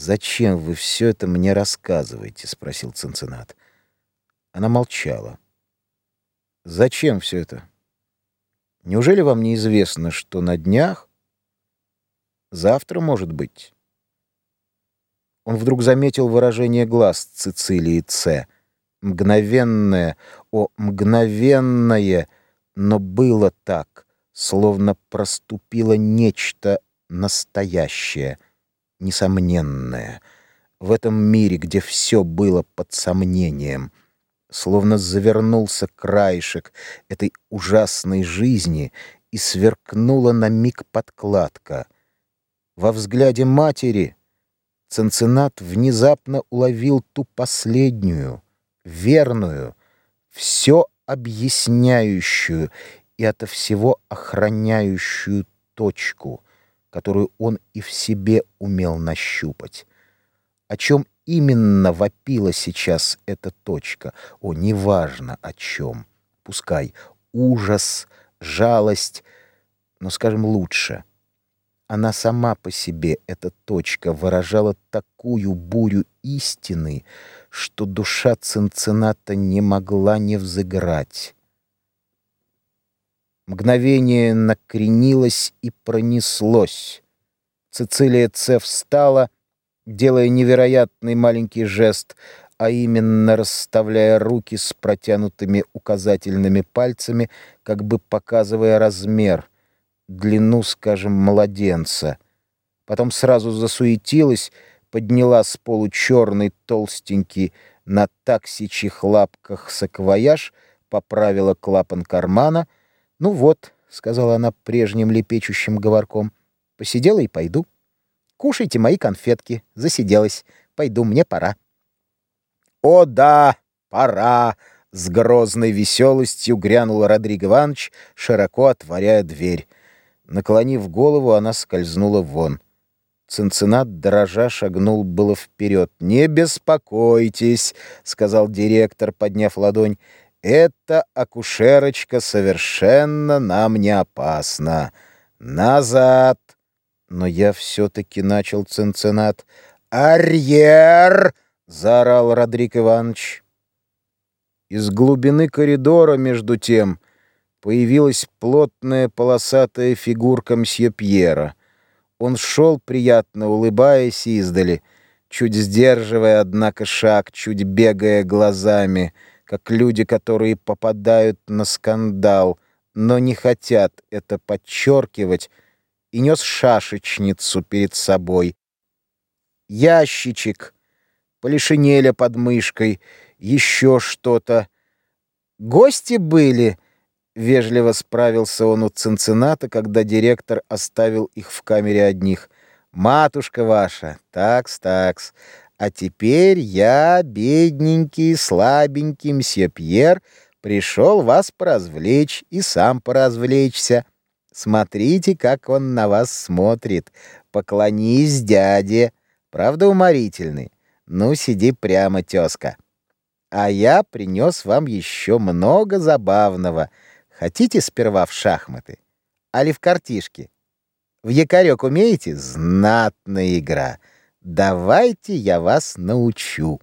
«Зачем вы все это мне рассказываете?» — спросил Цинциннат. Она молчала. «Зачем все это? Неужели вам не известно, что на днях? Завтра, может быть?» Он вдруг заметил выражение глаз Цицилии Ц. Мгновенное, о, мгновенное, но было так, словно проступило нечто настоящее, несомненное, в этом мире, где все было под сомнением, словно завернулся краешек этой ужасной жизни и сверкнула на миг подкладка. Во взгляде матери Ценцинат внезапно уловил ту последнюю, верную, все объясняющую и ото всего охраняющую точку, которую он и в себе умел нащупать. О чем именно вопила сейчас эта точка? О, неважно о чем. Пускай ужас, жалость, но, скажем, лучше. Она сама по себе, эта точка, выражала такую бурю истины, что душа Цинцината не могла не взыграть. Мгновение накренилось и пронеслось. Цицилия Ц. встала, делая невероятный маленький жест, а именно расставляя руки с протянутыми указательными пальцами, как бы показывая размер, длину, скажем, младенца. Потом сразу засуетилась, подняла с полу черный толстенький на таксичьих лапках саквояж, поправила клапан кармана — «Ну вот», — сказала она прежним лепечущим говорком, — «посидела и пойду. Кушайте мои конфетки. Засиделась. Пойду, мне пора». «О да, пора!» — с грозной веселостью грянул Родриго Иванович, широко отворяя дверь. Наклонив голову, она скользнула вон. Цинцинат, дрожа, шагнул было вперед. «Не беспокойтесь», — сказал директор, подняв ладонь. Эта акушерочка совершенно нам не опасна. Назад! Но я все-таки начал цинцинат. «Арьер!» — заорал Родрик Иванович. Из глубины коридора, между тем, появилась плотная полосатая фигурка мсье Пьера. Он шел, приятно улыбаясь издали, чуть сдерживая, однако, шаг, чуть бегая глазами — как люди, которые попадают на скандал, но не хотят это подчеркивать, и нес шашечницу перед собой. Ящичек, полишинеля под мышкой, еще что-то. Гости были, — вежливо справился он у Цинцината, когда директор оставил их в камере одних. «Матушка ваша, такс-такс, а теперь я, бедненький, слабенький мсье Пьер, пришел вас поразвлечь и сам поразвлечься. Смотрите, как он на вас смотрит. Поклонись дяде. Правда уморительный? Ну, сиди прямо, тезка. А я принес вам еще много забавного. Хотите сперва в шахматы? Али в картишки? В якорек умеете? Знатная игра. Давайте я вас научу.